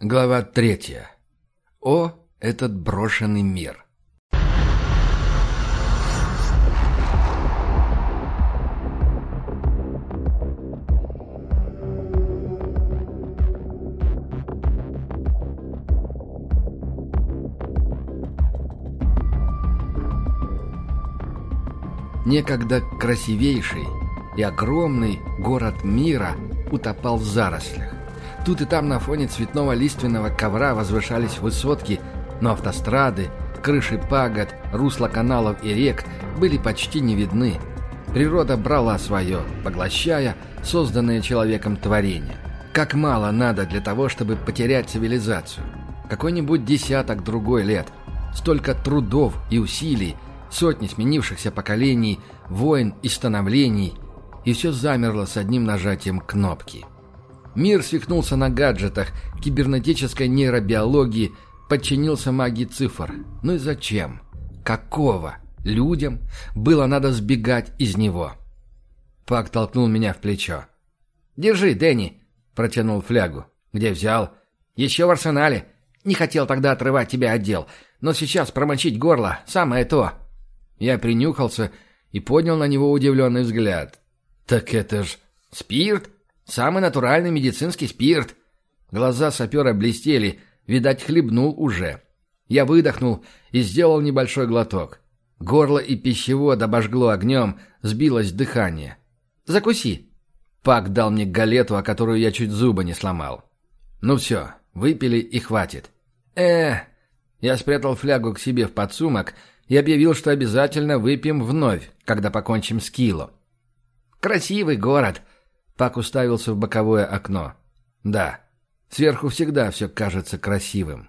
Глава третья. О, этот брошенный мир. Некогда красивейший и огромный город мира утопал в зарослях. Тут и там на фоне цветного лиственного ковра возвышались высотки, но автострады, крыши пагод, русла каналов и рек были почти не видны. Природа брала свое, поглощая созданное человеком творение. Как мало надо для того, чтобы потерять цивилизацию. Какой-нибудь десяток другой лет. Столько трудов и усилий, сотни сменившихся поколений, войн и становлений, и все замерло с одним нажатием кнопки. Мир свихнулся на гаджетах, кибернетической нейробиологии, подчинился магии цифр. Ну и зачем? Какого? Людям было надо сбегать из него. Пак толкнул меня в плечо. «Держи, Дэнни!» — протянул флягу. «Где взял?» «Еще в арсенале. Не хотел тогда отрывать тебя от дел, но сейчас промочить горло — самое то». Я принюхался и поднял на него удивленный взгляд. «Так это ж спирт!» Самый натуральный медицинский спирт. Глаза сапера блестели, видать, хлебнул уже. Я выдохнул и сделал небольшой глоток. Горло и пищевод обожгло огнем, сбилось дыхание. «Закуси!» Пак дал мне галету, о которую я чуть зубы не сломал. «Ну все, выпили и хватит». э Я спрятал флягу к себе в подсумок и объявил, что обязательно выпьем вновь, когда покончим с кило. «Красивый город!» Пак уставился в боковое окно. Да, сверху всегда все кажется красивым.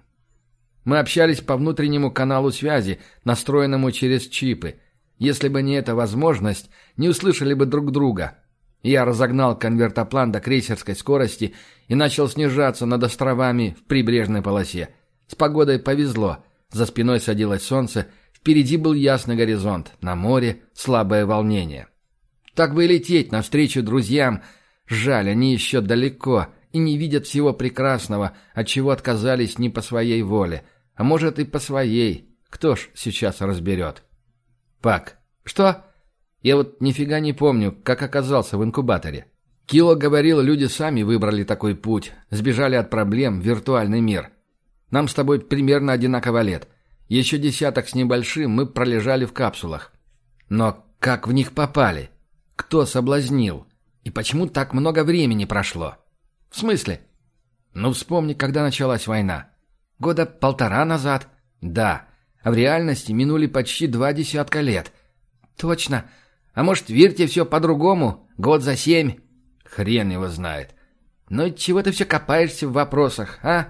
Мы общались по внутреннему каналу связи, настроенному через чипы. Если бы не эта возможность, не услышали бы друг друга. Я разогнал конвертоплан до крейсерской скорости и начал снижаться над островами в прибрежной полосе. С погодой повезло. За спиной садилось солнце, впереди был ясный горизонт, на море слабое волнение. Так бы и лететь навстречу друзьям – Жаль, они еще далеко и не видят всего прекрасного, от чего отказались не по своей воле. А может и по своей. Кто ж сейчас разберет? Пак. Что? Я вот нифига не помню, как оказался в инкубаторе. Кило говорил, люди сами выбрали такой путь, сбежали от проблем в виртуальный мир. Нам с тобой примерно одинаково лет. Еще десяток с небольшим мы пролежали в капсулах. Но как в них попали? Кто соблазнил? И почему так много времени прошло? В смысле? Ну, вспомни, когда началась война. Года полтора назад? Да. А в реальности минули почти два десятка лет. Точно. А может, верьте все по-другому? Год за семь? Хрен его знает. Но чего ты все копаешься в вопросах, а?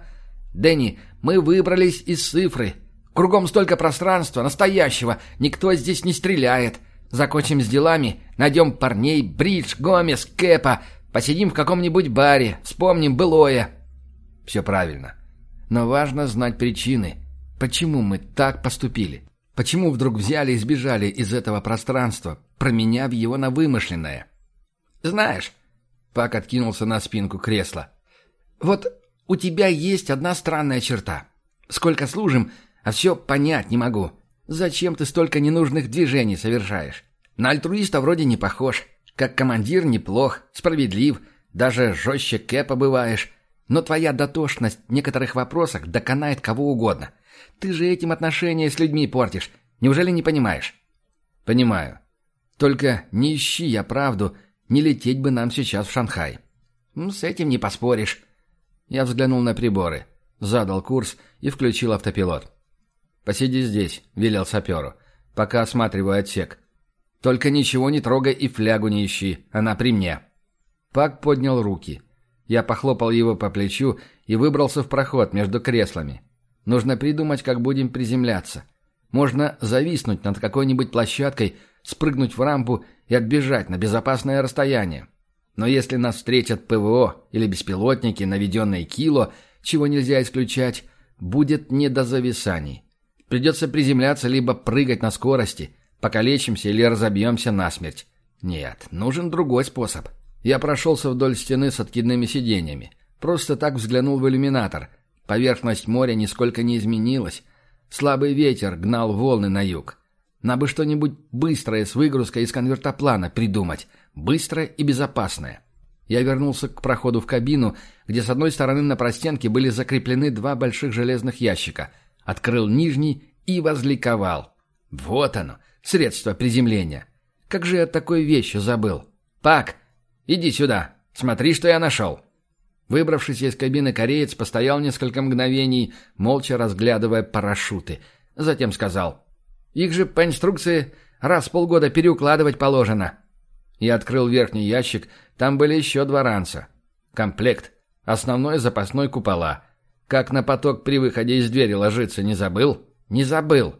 Дэнни, мы выбрались из цифры. Кругом столько пространства, настоящего. Никто здесь не стреляет. Закончим с делами, найдем парней, Бридж, Гомес, Кэпа, посидим в каком-нибудь баре, вспомним былое. Все правильно. Но важно знать причины. Почему мы так поступили? Почему вдруг взяли и сбежали из этого пространства, променяв его на вымышленное? Знаешь, Пак откинулся на спинку кресла. Вот у тебя есть одна странная черта. Сколько служим, а все понять не могу. Зачем ты столько ненужных движений совершаешь? На альтруиста вроде не похож. Как командир неплох, справедлив, даже жестче Кэпа бываешь. Но твоя дотошность в некоторых вопросах доконает кого угодно. Ты же этим отношения с людьми портишь. Неужели не понимаешь? Понимаю. Только не ищи я правду, не лететь бы нам сейчас в Шанхай. С этим не поспоришь. Я взглянул на приборы, задал курс и включил автопилот. «Посиди здесь», — велел саперу, — «пока осматриваю отсек. Только ничего не трогай и флягу не ищи, она при мне». Пак поднял руки. Я похлопал его по плечу и выбрался в проход между креслами. Нужно придумать, как будем приземляться. Можно зависнуть над какой-нибудь площадкой, спрыгнуть в рампу и отбежать на безопасное расстояние. Но если нас встретят ПВО или беспилотники, наведенные кило, чего нельзя исключать, будет не до зависаний. Придется приземляться либо прыгать на скорости, покалечимся или разобьемся насмерть. Нет, нужен другой способ. Я прошелся вдоль стены с откидными сиденьями. Просто так взглянул в иллюминатор. Поверхность моря нисколько не изменилась. Слабый ветер гнал волны на юг. Надо бы что-нибудь быстрое с выгрузкой из конвертоплана придумать. Быстрое и безопасное. Я вернулся к проходу в кабину, где с одной стороны на простенке были закреплены два больших железных ящика. Открыл нижний и возликовал. Вот оно, средство приземления. Как же я такой вещи забыл? «Пак, иди сюда, смотри, что я нашел». Выбравшись из кабины, кореец постоял несколько мгновений, молча разглядывая парашюты. Затем сказал, «Их же по инструкции раз в полгода переукладывать положено». Я открыл верхний ящик, там были еще два ранца. Комплект. Основной запасной купола. Как на поток при выходе из двери ложиться, не забыл? Не забыл.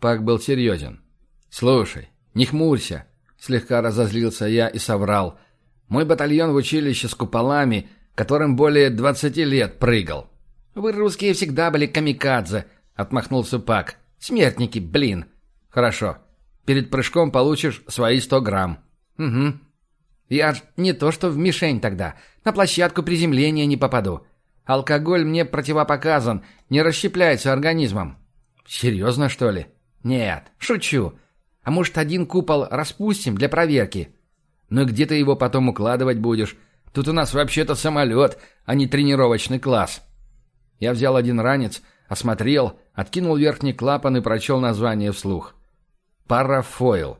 Пак был серьезен. «Слушай, не хмурься», — слегка разозлился я и соврал. «Мой батальон в училище с куполами, которым более двадцати лет прыгал». «Вы, русские, всегда были камикадзе», — отмахнулся Пак. «Смертники, блин». «Хорошо. Перед прыжком получишь свои сто грамм». «Угу. Я ж не то что в мишень тогда. На площадку приземления не попаду. Алкоголь мне противопоказан, не расщепляется организмом». «Серьезно, что ли?» «Нет, шучу. А может, один купол распустим для проверки?» «Ну и где ты его потом укладывать будешь? Тут у нас вообще-то самолет, а не тренировочный класс». Я взял один ранец, осмотрел, откинул верхний клапан и прочел название вслух. «Парафойл».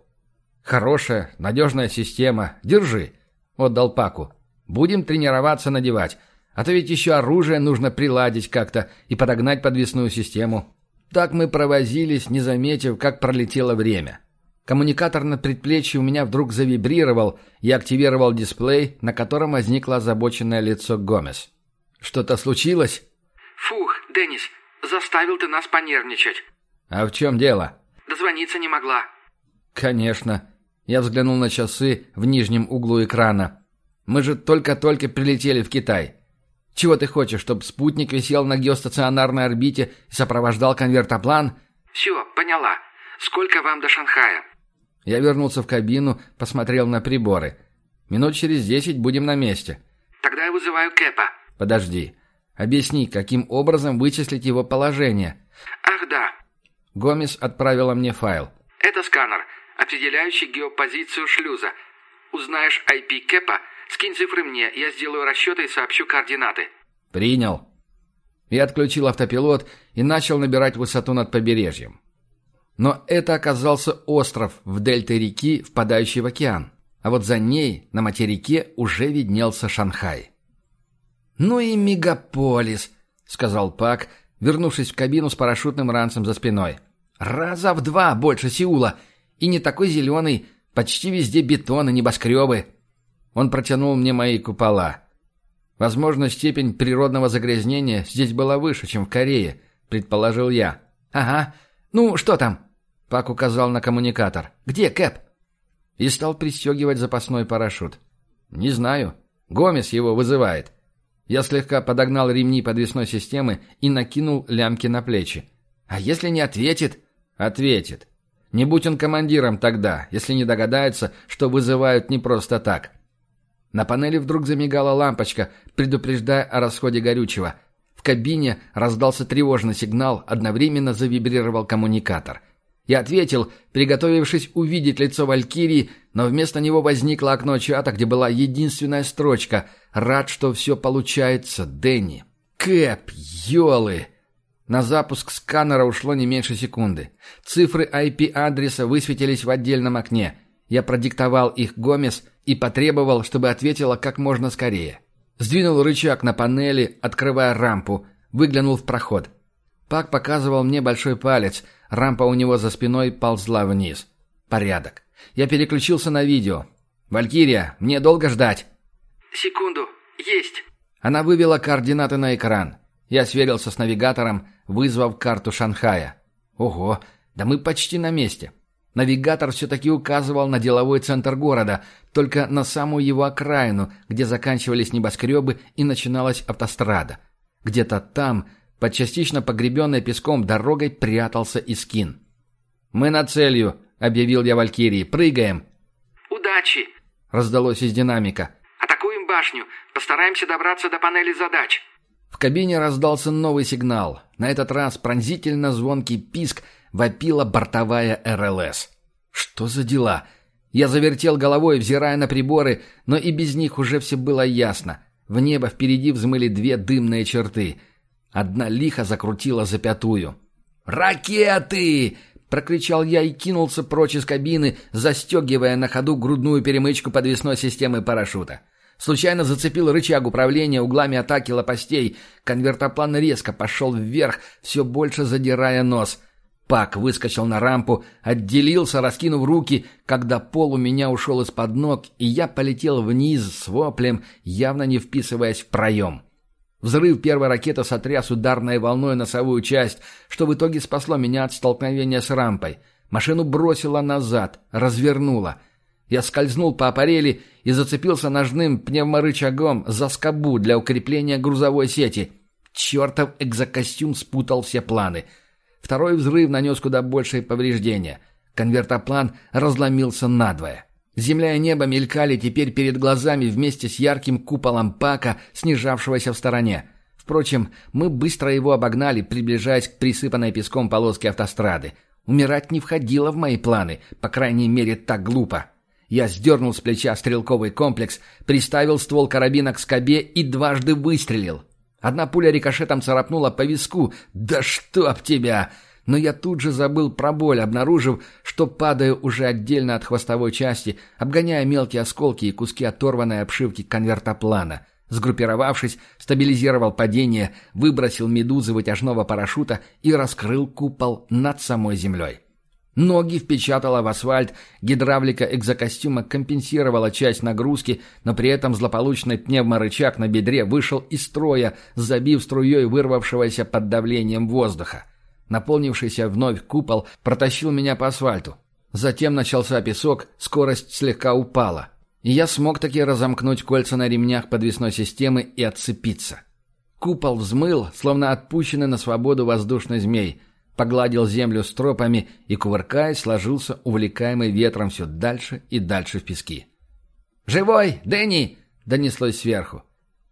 Хорошая, надежная система. Держи. Отдал Паку. Будем тренироваться надевать. А то ведь еще оружие нужно приладить как-то и подогнать подвесную систему. Так мы провозились, не заметив, как пролетело время. Коммуникатор на предплечье у меня вдруг завибрировал, я активировал дисплей, на котором возникло озабоченное лицо Гомес. «Что-то случилось?» «Фух, Деннис, заставил ты нас понервничать». «А в чем дело?» «Дозвониться не могла». «Конечно. Я взглянул на часы в нижнем углу экрана. Мы же только-только прилетели в Китай. Чего ты хочешь, чтобы спутник висел на геостационарной орбите и сопровождал конвертоплан? Все, поняла. Сколько вам до Шанхая? Я вернулся в кабину, посмотрел на приборы. Минут через десять будем на месте. Тогда я вызываю Кэпа. Подожди. Объясни, каким образом вычислить его положение. Ах, да. Гомес отправила мне файл. Это сканер определяющий геопозицию шлюза. Узнаешь IP Кэпа, скинь цифры мне, я сделаю расчеты и сообщу координаты». «Принял». Я отключил автопилот и начал набирать высоту над побережьем. Но это оказался остров в дельте реки, впадающий в океан. А вот за ней, на материке, уже виднелся Шанхай. «Ну и мегаполис», — сказал Пак, вернувшись в кабину с парашютным ранцем за спиной. «Раза в два больше Сеула, и не такой зеленый, почти везде бетон и небоскребы. Он протянул мне мои купола. Возможно, степень природного загрязнения здесь была выше, чем в Корее, предположил я. Ага. Ну, что там? Пак указал на коммуникатор. Где Кэп? И стал пристегивать запасной парашют. Не знаю. Гомес его вызывает. Я слегка подогнал ремни подвесной системы и накинул лямки на плечи. А если не ответит? Ответит. Не будь он командиром тогда, если не догадается, что вызывают не просто так. На панели вдруг замигала лампочка, предупреждая о расходе горючего. В кабине раздался тревожный сигнал, одновременно завибрировал коммуникатор. Я ответил, приготовившись увидеть лицо Валькирии, но вместо него возникло окно чата, где была единственная строчка «Рад, что все получается, Дэнни». «Кэп, ёлы!» На запуск сканера ушло не меньше секунды. Цифры IP-адреса высветились в отдельном окне. Я продиктовал их Гомес и потребовал, чтобы ответила как можно скорее. Сдвинул рычаг на панели, открывая рампу. Выглянул в проход. Пак показывал мне большой палец. Рампа у него за спиной ползла вниз. Порядок. Я переключился на видео. «Валькирия, мне долго ждать?» «Секунду. Есть». Она вывела координаты на экран. Я сверился с навигатором, вызвав карту Шанхая. Ого, да мы почти на месте. Навигатор все-таки указывал на деловой центр города, только на самую его окраину, где заканчивались небоскребы и начиналась автострада. Где-то там, под частично погребенной песком дорогой, прятался Искин. «Мы на целью», — объявил я Валькирии. «Прыгаем». «Удачи!» — раздалось из динамика. «Атакуем башню. Постараемся добраться до панели задач». В кабине раздался новый сигнал. На этот раз пронзительно звонкий писк вопила бортовая РЛС. Что за дела? Я завертел головой, взирая на приборы, но и без них уже все было ясно. В небо впереди взмыли две дымные черты. Одна лихо закрутила за пятую. «Ракеты!» — прокричал я и кинулся прочь из кабины, застегивая на ходу грудную перемычку подвесной системы парашюта. Случайно зацепил рычаг управления углами атаки лопастей. Конвертоплан резко пошел вверх, все больше задирая нос. Пак выскочил на рампу, отделился, раскинув руки, когда пол у меня ушел из-под ног, и я полетел вниз с воплем, явно не вписываясь в проем. Взрыв первой ракеты сотряс ударной волной носовую часть, что в итоге спасло меня от столкновения с рампой. Машину бросило назад, развернуло — я скользнул по аппарели и зацепился ножным пневморычагом за скобу для укрепления грузовой сети. Чертов экзокостюм спутал все планы. Второй взрыв нанес куда большее повреждения. Конвертоплан разломился надвое. Земля и небо мелькали теперь перед глазами вместе с ярким куполом пака, снижавшегося в стороне. Впрочем, мы быстро его обогнали, приближаясь к присыпанной песком полоске автострады. Умирать не входило в мои планы, по крайней мере, так глупо. Я сдернул с плеча стрелковый комплекс, приставил ствол карабина к скобе и дважды выстрелил. Одна пуля рикошетом царапнула по виску. «Да чтоб тебя!» Но я тут же забыл про боль, обнаружив, что падаю уже отдельно от хвостовой части, обгоняя мелкие осколки и куски оторванной обшивки конвертоплана. Сгруппировавшись, стабилизировал падение, выбросил медузы вытяжного парашюта и раскрыл купол над самой землей. Ноги впечатала в асфальт, гидравлика экзокостюма компенсировала часть нагрузки, но при этом злополучный пневморычаг на бедре вышел из строя, забив струей вырвавшегося под давлением воздуха. Наполнившийся вновь купол протащил меня по асфальту. Затем начался песок, скорость слегка упала. И я смог таки разомкнуть кольца на ремнях подвесной системы и отцепиться. Купол взмыл, словно отпущенный на свободу воздушный змей – погладил землю стропами и, кувыркаясь, сложился, увлекаемый ветром все дальше и дальше в пески. «Живой! Дэнни!» — донеслось сверху.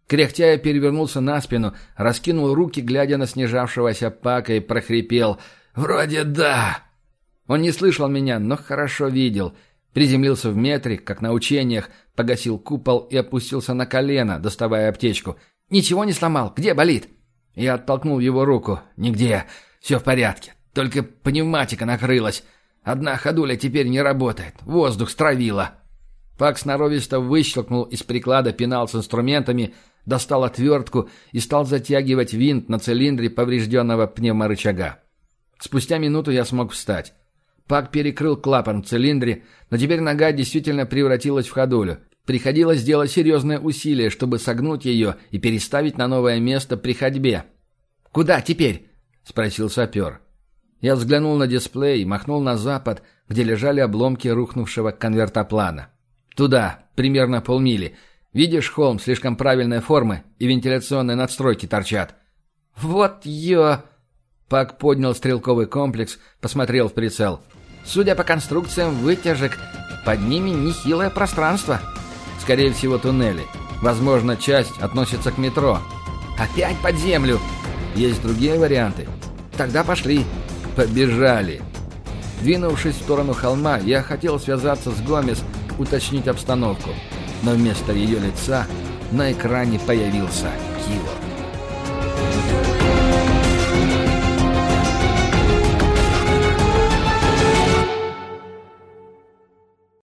Кряхтя я перевернулся на спину, раскинул руки, глядя на снижавшегося Пака, и прохрипел «Вроде да!». Он не слышал меня, но хорошо видел. Приземлился в метре, как на учениях, погасил купол и опустился на колено, доставая аптечку. «Ничего не сломал? Где болит?» Я оттолкнул его руку. «Нигде. Все в порядке. Только пневматика накрылась. Одна ходуля теперь не работает. Воздух стравила. Пак сноровисто выщелкнул из приклада пенал с инструментами, достал отвертку и стал затягивать винт на цилиндре поврежденного пневморычага. Спустя минуту я смог встать. Пак перекрыл клапан в цилиндре, но теперь нога действительно превратилась в ходулю. Приходилось сделать серьезное усилие, чтобы согнуть ее и переставить на новое место при ходьбе. «Куда теперь?» — спросил сапер. Я взглянул на дисплей и махнул на запад, где лежали обломки рухнувшего конвертоплана. «Туда, примерно полмили. Видишь, холм слишком правильной формы, и вентиляционные надстройки торчат». «Вот ё...» Пак поднял стрелковый комплекс, посмотрел в прицел. «Судя по конструкциям вытяжек, под ними нехилое пространство. Скорее всего, туннели. Возможно, часть относится к метро. Опять под землю!» Есть другие варианты? Тогда пошли. Побежали. Двинувшись в сторону холма, я хотел связаться с Гомес, уточнить обстановку. Но вместо ее лица на экране появился Кило.